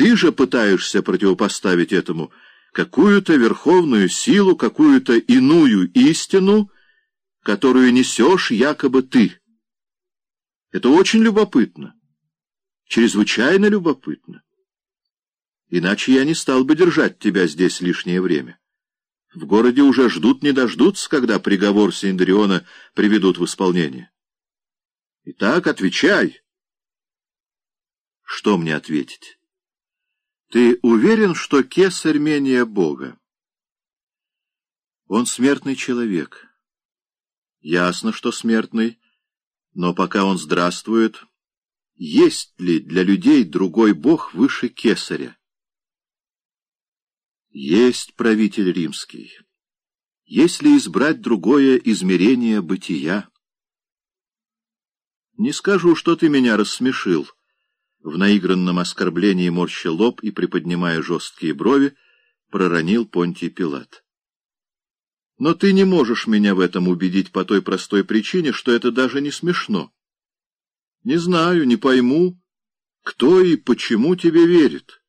Ты же пытаешься противопоставить этому какую-то верховную силу, какую-то иную истину, которую несешь якобы ты. Это очень любопытно, чрезвычайно любопытно. Иначе я не стал бы держать тебя здесь лишнее время. В городе уже ждут не дождутся, когда приговор Синдриона приведут в исполнение. Итак, отвечай. Что мне ответить? Ты уверен, что кесарь менее Бога? Он смертный человек. Ясно, что смертный, но пока он здравствует, есть ли для людей другой Бог выше кесаря? Есть правитель римский. Если избрать другое измерение бытия? Не скажу, что ты меня рассмешил. В наигранном оскорблении морща лоб и приподнимая жесткие брови, проронил Понтий Пилат. Но ты не можешь меня в этом убедить по той простой причине, что это даже не смешно. Не знаю, не пойму, кто и почему тебе верит.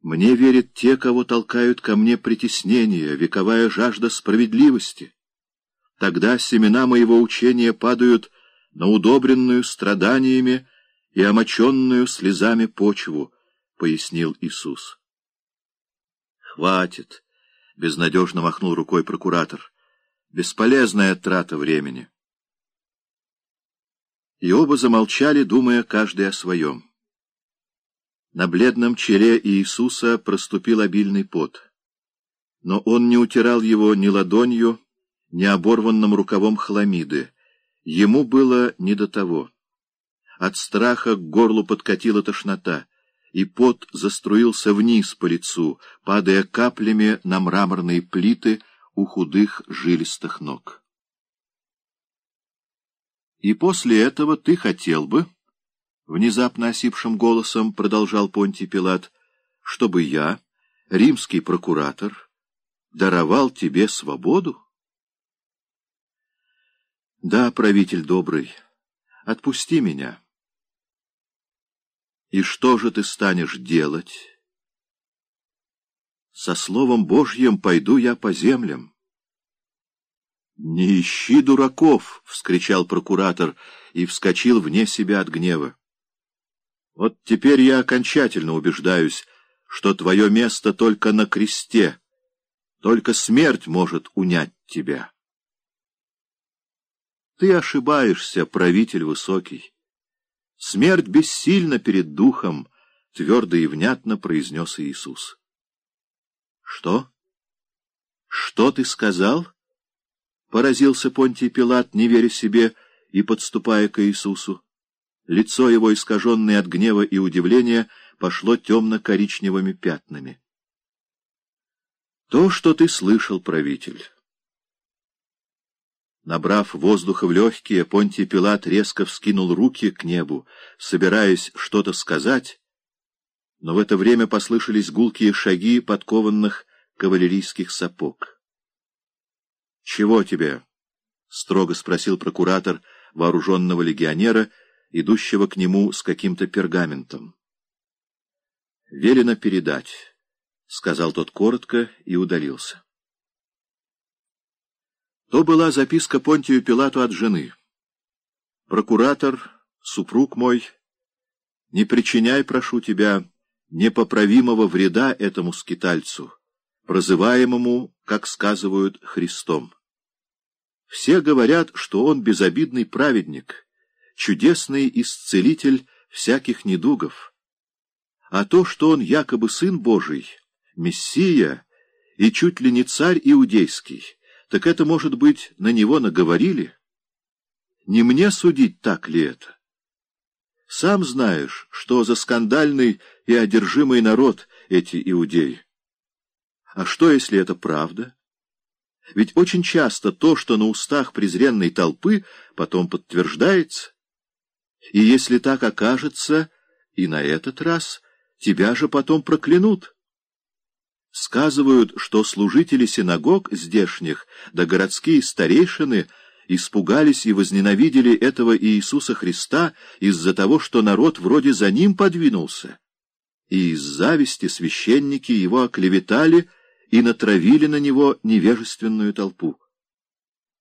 Мне верят те, кого толкают ко мне притеснения, вековая жажда справедливости. Тогда семена моего учения падают на удобренную страданиями и омоченную слезами почву, — пояснил Иисус. — Хватит, — безнадежно махнул рукой прокуратор. — Бесполезная трата времени. И оба замолчали, думая каждый о своем. На бледном челе Иисуса проступил обильный пот. Но он не утирал его ни ладонью, ни оборванным рукавом хламиды. Ему было не до того. От страха к горлу подкатила тошнота, и пот заструился вниз по лицу, падая каплями на мраморные плиты у худых жилистых ног. «И после этого ты хотел бы...» Внезапно осипшим голосом продолжал Понтий Пилат, чтобы я, римский прокуратор, даровал тебе свободу? Да, правитель добрый, отпусти меня. И что же ты станешь делать? Со словом Божьим пойду я по землям. «Не ищи дураков!» — вскричал прокуратор и вскочил вне себя от гнева. Вот теперь я окончательно убеждаюсь, что твое место только на кресте, только смерть может унять тебя. Ты ошибаешься, правитель высокий. Смерть бессильна перед духом, — твердо и внятно произнес Иисус. Что? Что ты сказал? — поразился Понтий Пилат, не веря себе и подступая к Иисусу. Лицо его, искаженное от гнева и удивления, пошло темно-коричневыми пятнами. То, что ты слышал, правитель. Набрав воздуха в легкие, Понтий Пилат резко вскинул руки к небу, собираясь что-то сказать, но в это время послышались гулкие шаги подкованных кавалерийских сапог. — Чего тебе? — строго спросил прокуратор вооруженного легионера — идущего к нему с каким-то пергаментом. «Велено передать», — сказал тот коротко и удалился. То была записка Понтию Пилату от жены. «Прокуратор, супруг мой, не причиняй, прошу тебя, непоправимого вреда этому скитальцу, прозываемому, как сказывают, Христом. Все говорят, что он безобидный праведник» чудесный исцелитель всяких недугов. А то, что он якобы сын Божий, Мессия и чуть ли не царь иудейский, так это, может быть, на него наговорили? Не мне судить, так ли это? Сам знаешь, что за скандальный и одержимый народ эти иудеи. А что, если это правда? Ведь очень часто то, что на устах презренной толпы, потом подтверждается. И если так окажется, и на этот раз тебя же потом проклянут. Сказывают, что служители синагог здешних, да городские старейшины, испугались и возненавидели этого Иисуса Христа из-за того, что народ вроде за ним подвинулся. и из зависти священники его оклеветали и натравили на него невежественную толпу.